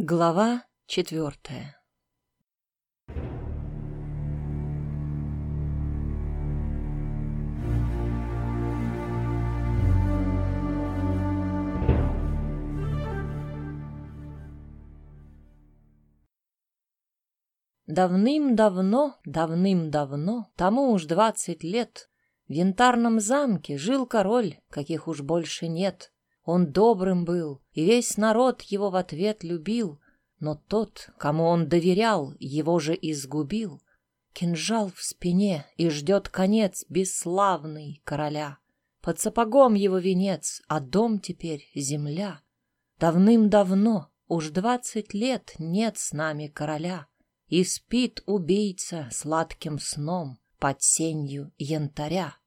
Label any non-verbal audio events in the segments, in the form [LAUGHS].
Глава четвертая Давным-давно, давным-давно, тому уж двадцать лет, в янтарном замке жил король, каких уж больше нет. Он добрым был, и весь народ его в ответ любил, но тот, кому он доверял, его же изгубил. Кинжал в спине, и ждет конец бесславный короля. Под сапогом его венец, а дом теперь земля. Давным-давно, уж двадцать лет, нет с нами короля, и спит убийца сладким сном под сенью янтаря.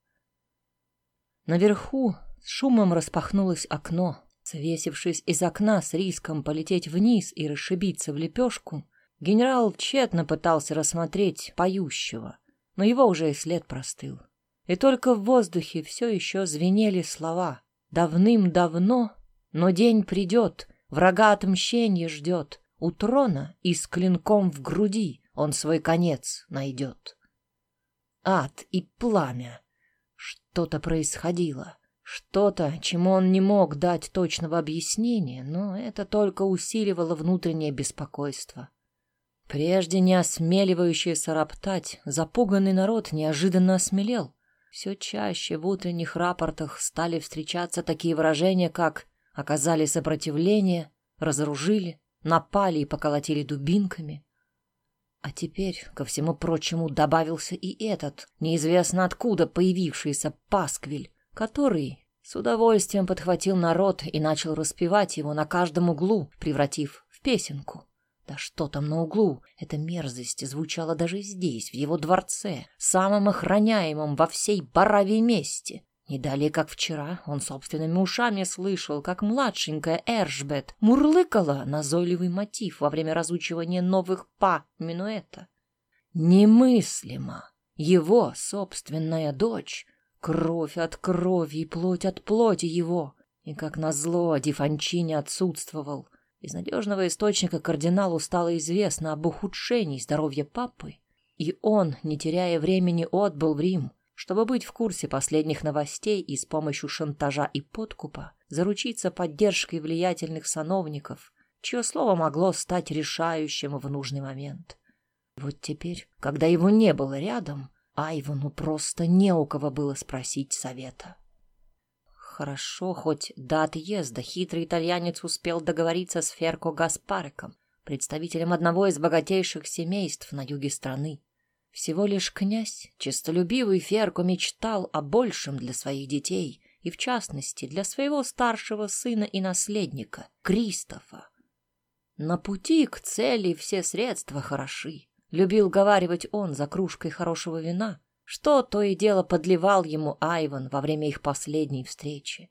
Наверху с шумом распахнулось окно. Свесившись из окна с риском полететь вниз и расшибиться в лепешку, генерал тщетно пытался рассмотреть поющего, но его уже и след простыл. И только в воздухе все еще звенели слова «Давным-давно, но день придет, врага отмщение ждет, у трона и с клинком в груди он свой конец найдет». Ад и пламя. Что-то происходило. Что-то, чему он не мог дать точного объяснения, но это только усиливало внутреннее беспокойство. Прежде не осмеливающийся роптать, запуганный народ неожиданно осмелел. Все чаще в утренних рапортах стали встречаться такие выражения, как «оказали сопротивление», «разоружили», «напали и поколотили дубинками». А теперь, ко всему прочему, добавился и этот, неизвестно откуда появившийся пасквиль, который с удовольствием подхватил народ и начал распевать его на каждом углу, превратив в песенку. Да что там на углу? Эта мерзость звучала даже здесь, в его дворце, самом охраняемом во всей Баравии месте. Не далее, как вчера, он собственными ушами слышал, как младшенькая Эршбет мурлыкала назойливый мотив во время разучивания новых па минуэта. Немыслимо! Его собственная дочь Кровь от крови и плоть от плоти его. И, как назло, Дифанчини отсутствовал. Из надежного источника кардиналу стало известно об ухудшении здоровья папы, и он, не теряя времени, отбыл в Рим, чтобы быть в курсе последних новостей и с помощью шантажа и подкупа заручиться поддержкой влиятельных сановников, чье слово могло стать решающим в нужный момент. Вот теперь, когда его не было рядом, Айвану просто не у кого было спросить совета. Хорошо, хоть до отъезда хитрый итальянец успел договориться с Ферко Гаспареком, представителем одного из богатейших семейств на юге страны. Всего лишь князь, честолюбивый Ферко, мечтал о большем для своих детей и, в частности, для своего старшего сына и наследника, Кристофа. На пути к цели все средства хороши. Любил говаривать он за кружкой хорошего вина, что то и дело подливал ему Айван во время их последней встречи.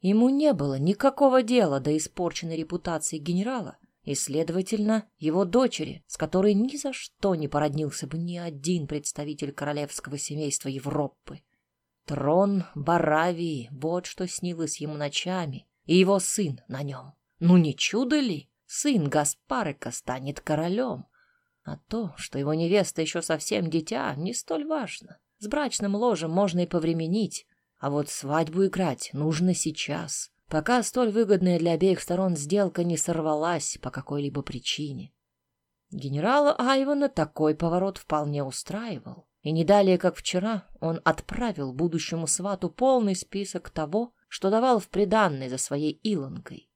Ему не было никакого дела до испорченной репутации генерала, и, следовательно, его дочери, с которой ни за что не породнился бы ни один представитель королевского семейства Европы. Трон Баравии, вот что снилось ему ночами, и его сын на нем. Ну не чудо ли? Сын Гаспарека станет королем. А то, что его невеста еще совсем дитя, не столь важно. С брачным ложем можно и повременить, а вот свадьбу играть нужно сейчас, пока столь выгодная для обеих сторон сделка не сорвалась по какой-либо причине. Генерала Айвана такой поворот вполне устраивал, и не далее, как вчера, он отправил будущему свату полный список того, что давал в приданной за своей Илонкой.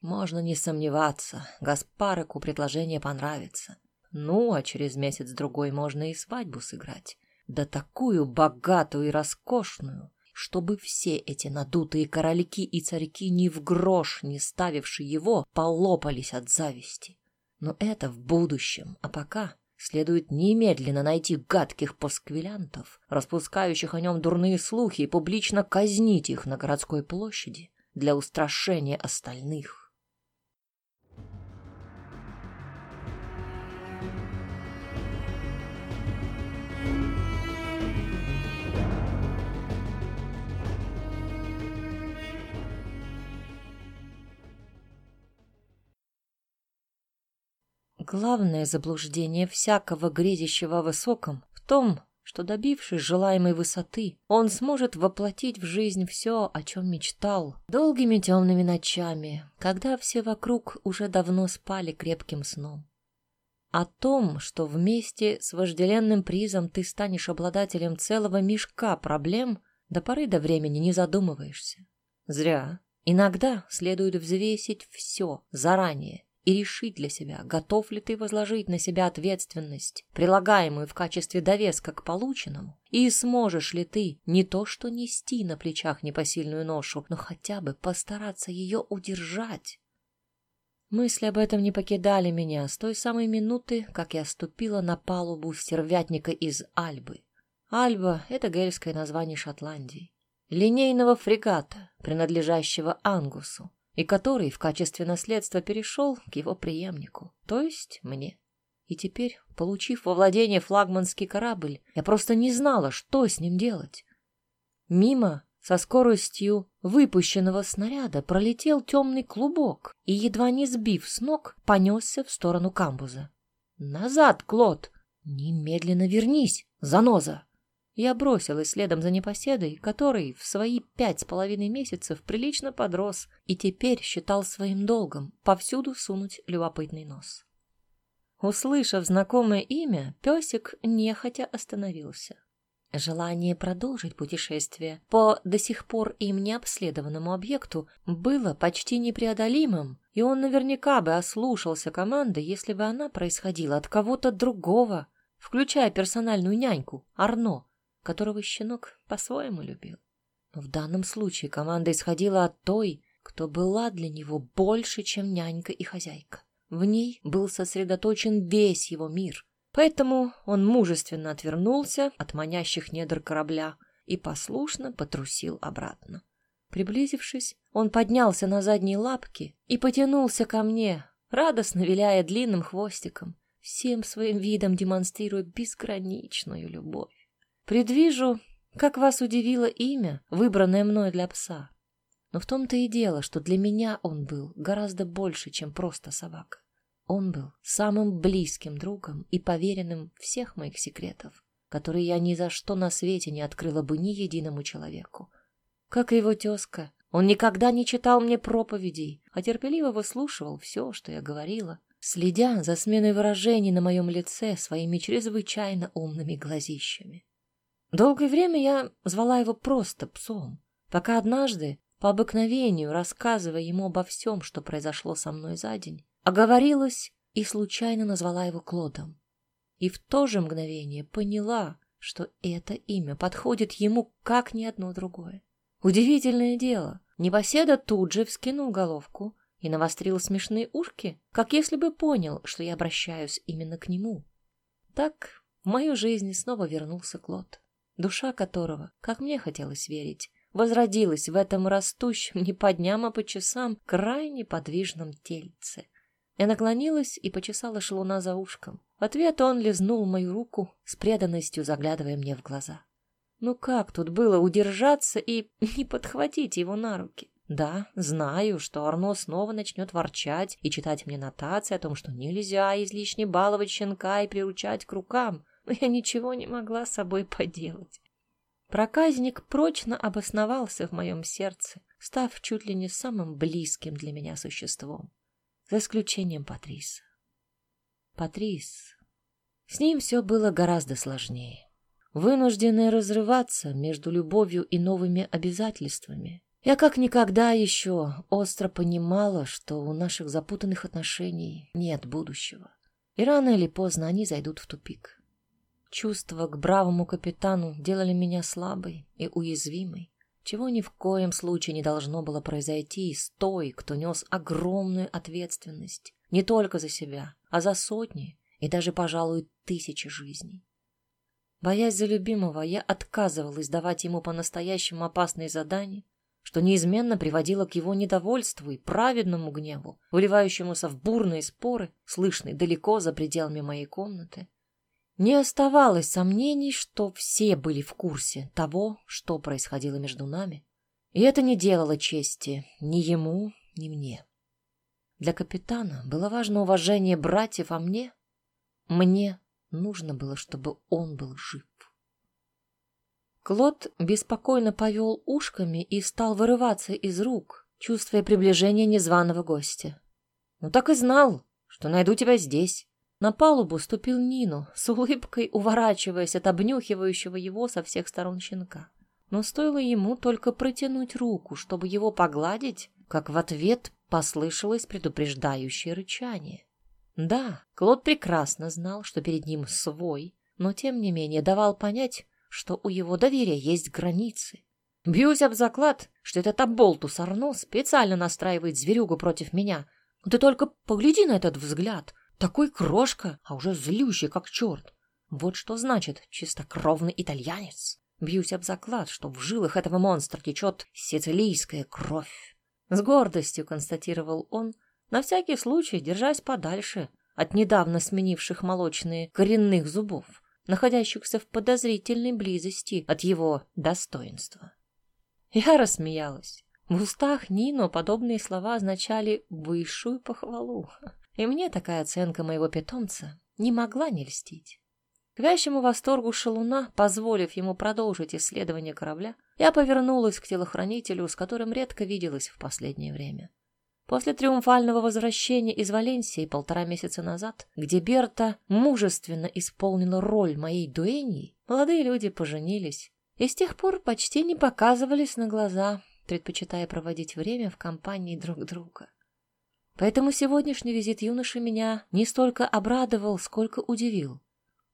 Можно не сомневаться, Гаспареку предложение понравится. Ну, а через месяц-другой можно и свадьбу сыграть. Да такую богатую и роскошную, чтобы все эти надутые корольки и царьки ни в грош не ставившие его, полопались от зависти. Но это в будущем, а пока следует немедленно найти гадких посквилянтов, распускающих о нем дурные слухи, и публично казнить их на городской площади для устрашения остальных. Главное заблуждение всякого грезящего высоком в том, что, добившись желаемой высоты, он сможет воплотить в жизнь все, о чем мечтал, долгими темными ночами, когда все вокруг уже давно спали крепким сном. О том, что вместе с вожделенным призом ты станешь обладателем целого мешка проблем, до поры до времени не задумываешься. Зря. Иногда следует взвесить все заранее и решить для себя, готов ли ты возложить на себя ответственность, прилагаемую в качестве довеска к полученному, и сможешь ли ты не то что нести на плечах непосильную ношу, но хотя бы постараться ее удержать. Мысли об этом не покидали меня с той самой минуты, как я ступила на палубу стервятника из Альбы. Альба — это гельское название Шотландии. Линейного фрегата, принадлежащего Ангусу, и который в качестве наследства перешел к его преемнику, то есть мне. И теперь, получив во владение флагманский корабль, я просто не знала, что с ним делать. Мимо, со скоростью выпущенного снаряда, пролетел темный клубок и, едва не сбив с ног, понесся в сторону камбуза. «Назад, Клод! Немедленно вернись, заноза!» Я бросилась следом за непоседой, который в свои пять с половиной месяцев прилично подрос и теперь считал своим долгом повсюду сунуть любопытный нос. Услышав знакомое имя, песик нехотя остановился. Желание продолжить путешествие по до сих пор им не обследованному объекту было почти непреодолимым, и он наверняка бы ослушался команды, если бы она происходила от кого-то другого, включая персональную няньку, Арно, которого щенок по-своему любил. Но в данном случае команда исходила от той, кто была для него больше, чем нянька и хозяйка. В ней был сосредоточен весь его мир, поэтому он мужественно отвернулся от манящих недр корабля и послушно потрусил обратно. Приблизившись, он поднялся на задние лапки и потянулся ко мне, радостно виляя длинным хвостиком, всем своим видом демонстрируя безграничную любовь. Предвижу, как вас удивило имя, выбранное мной для пса. Но в том-то и дело, что для меня он был гораздо больше, чем просто собака. Он был самым близким другом и поверенным всех моих секретов, которые я ни за что на свете не открыла бы ни единому человеку. Как и его тезка, он никогда не читал мне проповедей, а терпеливо выслушивал все, что я говорила, следя за сменой выражений на моем лице своими чрезвычайно умными глазищами. Долгое время я звала его просто псом, пока однажды, по обыкновению, рассказывая ему обо всем, что произошло со мной за день, оговорилась и случайно назвала его Клодом. И в то же мгновение поняла, что это имя подходит ему как ни одно другое. Удивительное дело, Непоседа тут же вскинул головку и навострил смешные ушки, как если бы понял, что я обращаюсь именно к нему. Так в мою жизнь снова вернулся Клод душа которого, как мне хотелось верить, возродилась в этом растущем [LAUGHS] не по дням, а по часам крайне подвижном тельце. Я наклонилась и почесала шелуна за ушком. В ответ он лизнул мою руку с преданностью, заглядывая мне в глаза. Ну как тут было удержаться и [LAUGHS] не подхватить его на руки? Да, знаю, что Арно снова начнет ворчать и читать мне нотации о том, что нельзя излишне баловать щенка и приручать к рукам но я ничего не могла с собой поделать. Проказник прочно обосновался в моем сердце, став чуть ли не самым близким для меня существом, за исключением Патриса. Патрис. С ним все было гораздо сложнее. Вынужденная разрываться между любовью и новыми обязательствами, я как никогда еще остро понимала, что у наших запутанных отношений нет будущего. И рано или поздно они зайдут в тупик. Чувства к бравому капитану делали меня слабой и уязвимой, чего ни в коем случае не должно было произойти с той, кто нес огромную ответственность не только за себя, а за сотни и даже, пожалуй, тысячи жизней. Боясь за любимого, я отказывалась давать ему по-настоящему опасные задания, что неизменно приводило к его недовольству и праведному гневу, выливающемуся в бурные споры, слышные далеко за пределами моей комнаты, не оставалось сомнений, что все были в курсе того, что происходило между нами, и это не делало чести ни ему, ни мне. Для капитана было важно уважение братьев, а мне... Мне нужно было, чтобы он был жив. Клод беспокойно повел ушками и стал вырываться из рук, чувствуя приближение незваного гостя. «Ну так и знал, что найду тебя здесь». На палубу ступил Нину, с улыбкой уворачиваясь от обнюхивающего его со всех сторон щенка. Но стоило ему только протянуть руку, чтобы его погладить, как в ответ послышалось предупреждающее рычание. Да, Клод прекрасно знал, что перед ним свой, но тем не менее давал понять, что у его доверия есть границы. Бьюсь об заклад, что этот оболтус Арно специально настраивает зверюгу против меня. Ты только погляди на этот взгляд. Такой крошка, а уже злющий, как черт. Вот что значит чистокровный итальянец. Бьюсь об заклад, что в жилах этого монстра течет сицилийская кровь. С гордостью констатировал он, на всякий случай держась подальше от недавно сменивших молочные коренных зубов, находящихся в подозрительной близости от его достоинства. Я рассмеялась. В устах Нино подобные слова означали высшую похвалу, и мне такая оценка моего питомца не могла не льстить. К вящему восторгу шалуна, позволив ему продолжить исследование корабля, я повернулась к телохранителю, с которым редко виделась в последнее время. После триумфального возвращения из Валенсии полтора месяца назад, где Берта мужественно исполнила роль моей дуэньи, молодые люди поженились и с тех пор почти не показывались на глаза, предпочитая проводить время в компании друг друга. Поэтому сегодняшний визит юноши меня не столько обрадовал, сколько удивил.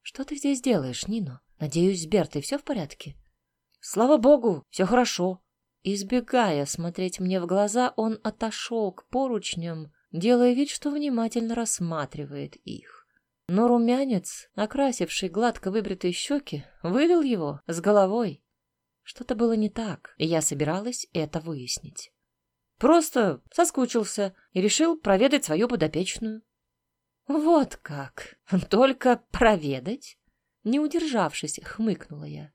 «Что ты здесь делаешь, Нино? Надеюсь, с Бертой все в порядке?» «Слава богу, все хорошо». Избегая смотреть мне в глаза, он отошел к поручням, делая вид, что внимательно рассматривает их. Но румянец, окрасивший гладко выбритые щеки, вывел его с головой. Что-то было не так, и я собиралась это выяснить. Просто соскучился и решил проведать свою подопечную. «Вот как! Только проведать?» Не удержавшись, хмыкнула я.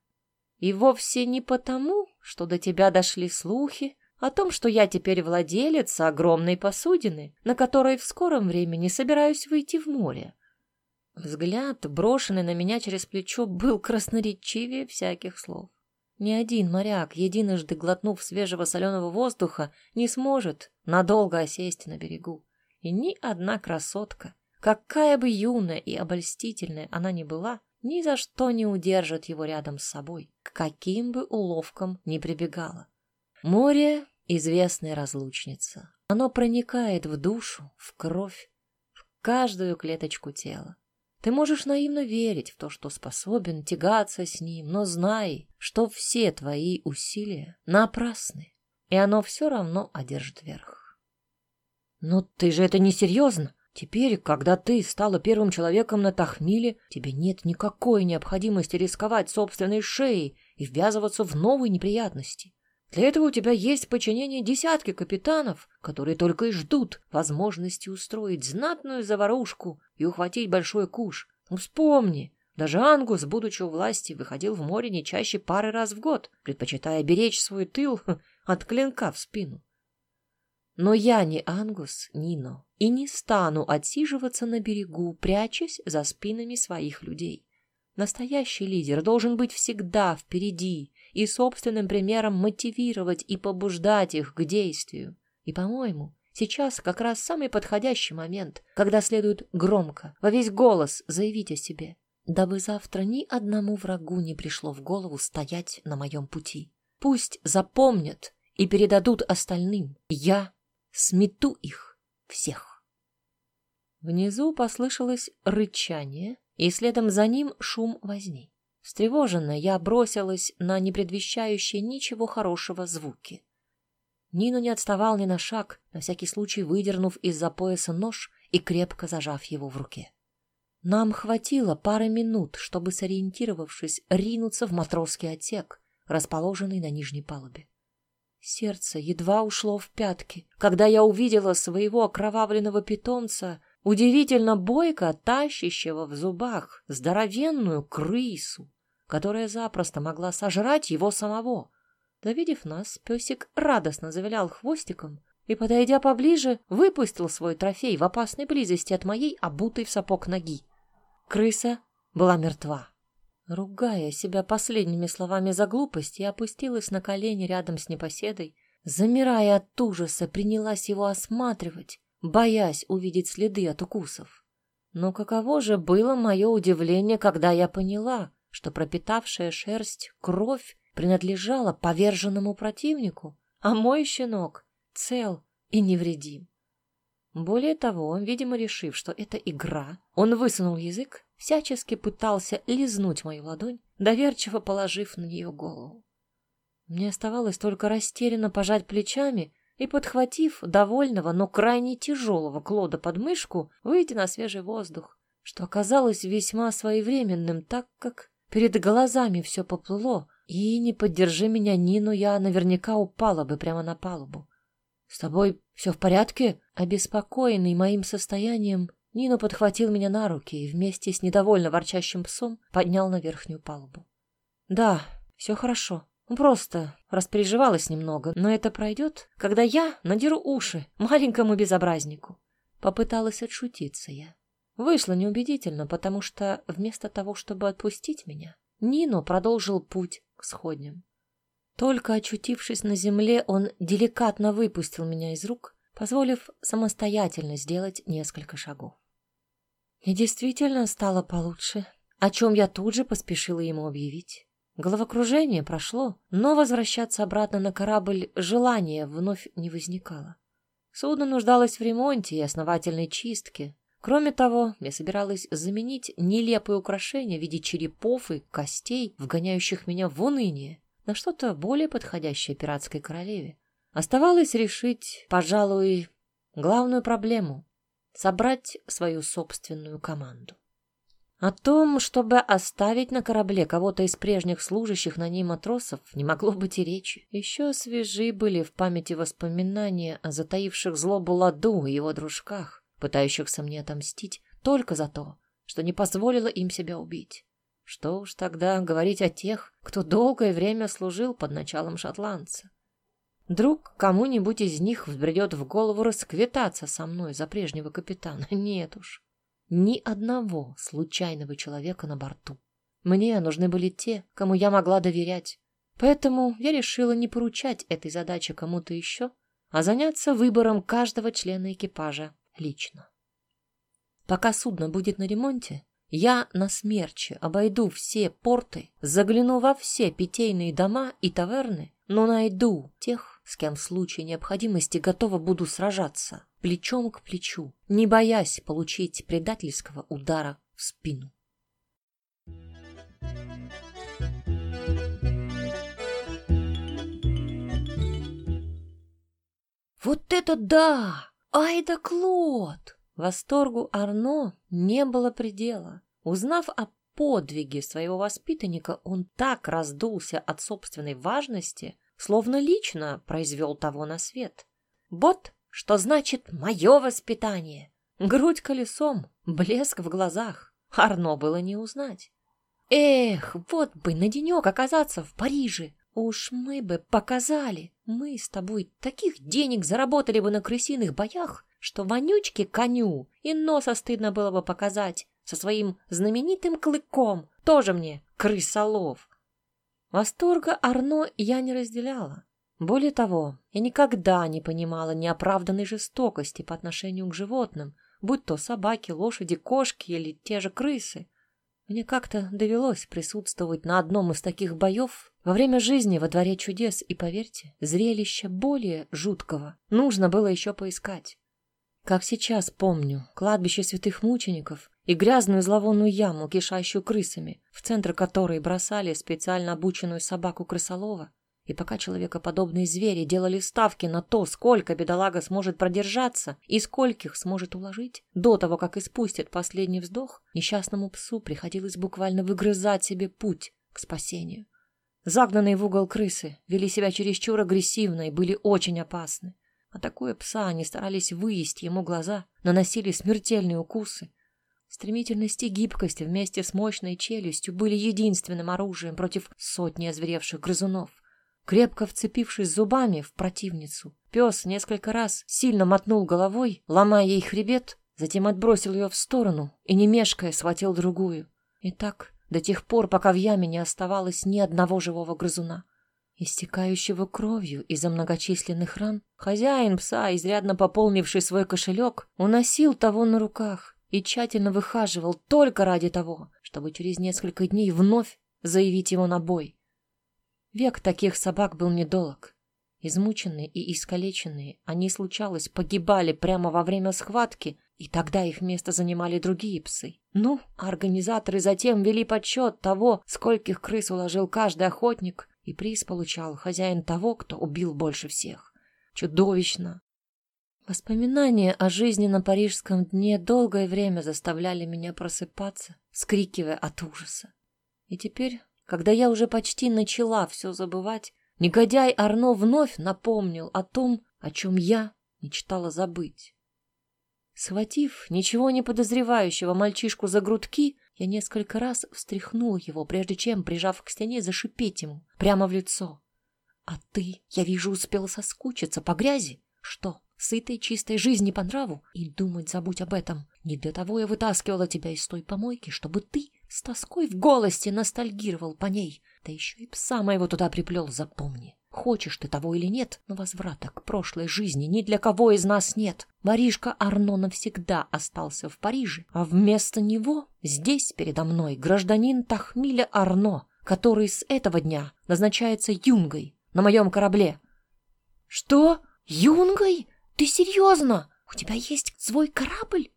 «И вовсе не потому, что до тебя дошли слухи о том, что я теперь владелец огромной посудины, на которой в скором времени собираюсь выйти в море». Взгляд, брошенный на меня через плечо, был красноречивее всяких слов. Ни один моряк, единожды глотнув свежего соленого воздуха, не сможет надолго осесть на берегу. И ни одна красотка, Какая бы юная и обольстительная она ни была, ни за что не удержит его рядом с собой, к каким бы уловкам ни прибегала. Море — известная разлучница. Оно проникает в душу, в кровь, в каждую клеточку тела. Ты можешь наивно верить в то, что способен тягаться с ним, но знай, что все твои усилия напрасны, и оно все равно одержит верх. «Но ты же это несерьезно!» Теперь, когда ты стала первым человеком на Тахмиле, тебе нет никакой необходимости рисковать собственной шеей и ввязываться в новые неприятности. Для этого у тебя есть подчинение десятки капитанов, которые только и ждут возможности устроить знатную заварушку и ухватить большой куш. Ну, вспомни, даже Ангус, будучи у власти, выходил в море не чаще пары раз в год, предпочитая беречь свой тыл [LAUGHS] от клинка в спину. Но я не Ангус, Нино, и не стану отсиживаться на берегу, прячась за спинами своих людей. Настоящий лидер должен быть всегда впереди и собственным примером мотивировать и побуждать их к действию. И, по-моему, сейчас как раз самый подходящий момент, когда следует громко, во весь голос заявить о себе, дабы завтра ни одному врагу не пришло в голову стоять на моем пути. Пусть запомнят и передадут остальным. Я Смету их всех. Внизу послышалось рычание, и следом за ним шум возни. Встревоженно я бросилась на непредвещающие ничего хорошего звуки. Нину не отставал ни на шаг, на всякий случай выдернув из-за пояса нож и крепко зажав его в руке. Нам хватило пары минут, чтобы, сориентировавшись, ринуться в матросский отсек, расположенный на нижней палубе. Сердце едва ушло в пятки, когда я увидела своего окровавленного питомца, удивительно бойко тащащего в зубах здоровенную крысу, которая запросто могла сожрать его самого. Завидев нас, песик радостно завилял хвостиком и, подойдя поближе, выпустил свой трофей в опасной близости от моей обутой в сапог ноги. Крыса была мертва. Ругая себя последними словами за глупость, я опустилась на колени рядом с непоседой, замирая от ужаса, принялась его осматривать, боясь увидеть следы от укусов. Но каково же было мое удивление, когда я поняла, что пропитавшая шерсть кровь принадлежала поверженному противнику, а мой щенок цел и невредим. Более того, видимо, решив, что это игра, он высунул язык, всячески пытался лизнуть мою ладонь, доверчиво положив на нее голову. Мне оставалось только растерянно пожать плечами и, подхватив довольного, но крайне тяжелого Клода под мышку, выйти на свежий воздух, что оказалось весьма своевременным, так как перед глазами все поплыло, и не поддержи меня, Нину, я наверняка упала бы прямо на палубу. «С тобой все в порядке?» Обеспокоенный моим состоянием, Нина подхватил меня на руки и вместе с недовольно ворчащим псом поднял на верхнюю палубу. «Да, все хорошо. Просто распереживалась немного, но это пройдет, когда я надеру уши маленькому безобразнику. Попыталась отшутиться я. Вышло неубедительно, потому что вместо того, чтобы отпустить меня, Нино продолжил путь к сходням. Только очутившись на земле, он деликатно выпустил меня из рук, позволив самостоятельно сделать несколько шагов. И действительно стало получше, о чем я тут же поспешила ему объявить. Головокружение прошло, но возвращаться обратно на корабль желания вновь не возникало. Судно нуждалось в ремонте и основательной чистке. Кроме того, я собиралась заменить нелепые украшения в виде черепов и костей, вгоняющих меня в уныние, на что-то более подходящее пиратской королеве. Оставалось решить, пожалуй, главную проблему — собрать свою собственную команду. О том, чтобы оставить на корабле кого-то из прежних служащих на ней матросов, не могло быть и речи. Еще свежи были в памяти воспоминания о затаивших злобу Ладу и его дружках, пытающихся мне отомстить только за то, что не позволило им себя убить. Что уж тогда говорить о тех, кто долгое время служил под началом шотландца. Вдруг кому-нибудь из них взбредет в голову расквитаться со мной за прежнего капитана. [LAUGHS] Нет уж ни одного случайного человека на борту. Мне нужны были те, кому я могла доверять. Поэтому я решила не поручать этой задачи кому-то еще, а заняться выбором каждого члена экипажа лично. Пока судно будет на ремонте, я на смерче обойду все порты, загляну во все питейные дома и таверны, но найду тех, с кем в случае необходимости готова буду сражаться плечом к плечу, не боясь получить предательского удара в спину. «Вот это да! Ай да Клод!» Восторгу Арно не было предела. Узнав о подвиге своего воспитанника, он так раздулся от собственной важности, словно лично произвел того на свет. Бот что значит «мое воспитание». Грудь колесом, блеск в глазах. Арно было не узнать. Эх, вот бы на денек оказаться в Париже. Уж мы бы показали. Мы с тобой таких денег заработали бы на крысиных боях, что вонючке коню и носа стыдно было бы показать со своим знаменитым клыком. Тоже мне крысолов. Восторга Арно я не разделяла. Более того, я никогда не понимала неоправданной жестокости по отношению к животным, будь то собаки, лошади, кошки или те же крысы. Мне как-то довелось присутствовать на одном из таких боев во время жизни во Дворе чудес, и, поверьте, зрелище более жуткого нужно было еще поискать. Как сейчас помню, кладбище святых мучеников и грязную зловонную яму, кишащую крысами, в центр которой бросали специально обученную собаку крысолова, и пока человекоподобные звери делали ставки на то, сколько бедолага сможет продержаться и скольких сможет уложить, до того, как испустит последний вздох, несчастному псу приходилось буквально выгрызать себе путь к спасению. Загнанные в угол крысы вели себя чересчур агрессивно и были очень опасны. Атакуя пса, они старались выесть ему глаза, наносили смертельные укусы. Стремительность и гибкость вместе с мощной челюстью были единственным оружием против сотни озверевших грызунов. крепко вцепившись зубами в противницу. Пес несколько раз сильно мотнул головой, ломая ей хребет, затем отбросил ее в сторону и, не мешкая, схватил другую. И так до тех пор, пока в яме не оставалось ни одного живого грызуна. Истекающего кровью из-за многочисленных ран, хозяин пса, изрядно пополнивший свой кошелек, уносил того на руках и тщательно выхаживал только ради того, чтобы через несколько дней вновь заявить его на бой. Век таких собак был недолг. Измученные и искалеченные, они, случалось, погибали прямо во время схватки, и тогда их место занимали другие псы. Ну, организаторы затем вели подсчет того, скольких крыс уложил каждый охотник, и приз получал хозяин того, кто убил больше всех. Чудовищно. Воспоминания о жизни на парижском дне долгое время заставляли меня просыпаться, скрикивая от ужаса. И теперь, когда я уже почти начала все забывать, Негодяй Арно вновь напомнил о том, о чем я мечтала забыть. Схватив ничего не подозревающего мальчишку за грудки, я несколько раз встряхнул его, прежде чем, прижав к стене, зашипеть ему прямо в лицо. «А ты, я вижу, успела соскучиться по грязи? Что, сытой чистой жизни по нраву? И думать забудь об этом. Не для того я вытаскивала тебя из той помойки, чтобы ты с тоской в голосе ностальгировал по ней, да еще и пса моего туда приплел, запомни. Хочешь ты того или нет, но возврата к прошлой жизни ни для кого из нас нет. Воришка Арно навсегда остался в Париже, а вместо него здесь передо мной гражданин Тахмиля Арно, который с этого дня назначается юнгой на моем корабле. Что? Юнгой? Ты серьезно? У тебя есть свой корабль?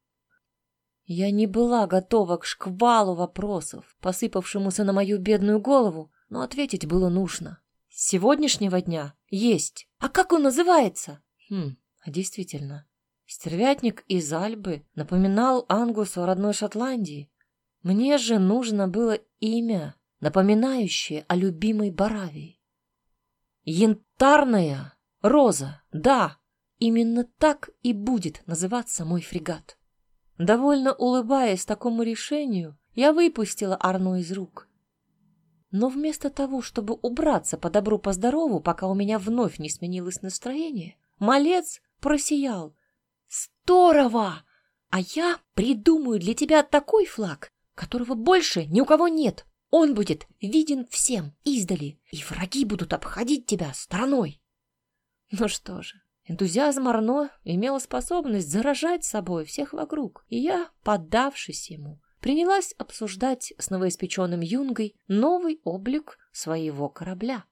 Я не была готова к шквалу вопросов, посыпавшемуся на мою бедную голову, но ответить было нужно. С сегодняшнего дня есть. А как он называется? Хм, а действительно. Стервятник из Альбы напоминал Ангусу о родной Шотландии. Мне же нужно было имя, напоминающее о любимой Баравии. Янтарная роза, да, именно так и будет называться мой фрегат. Довольно улыбаясь такому решению, я выпустила Арно из рук. Но вместо того, чтобы убраться по добру по здорову, пока у меня вновь не сменилось настроение, малец просиял. «Здорово! А я придумаю для тебя такой флаг, которого больше ни у кого нет. Он будет виден всем издали, и враги будут обходить тебя стороной». Ну что же, Энтузиазм Арно имел способность заражать собой всех вокруг, и я, поддавшись ему, принялась обсуждать с новоиспеченным юнгой новый облик своего корабля.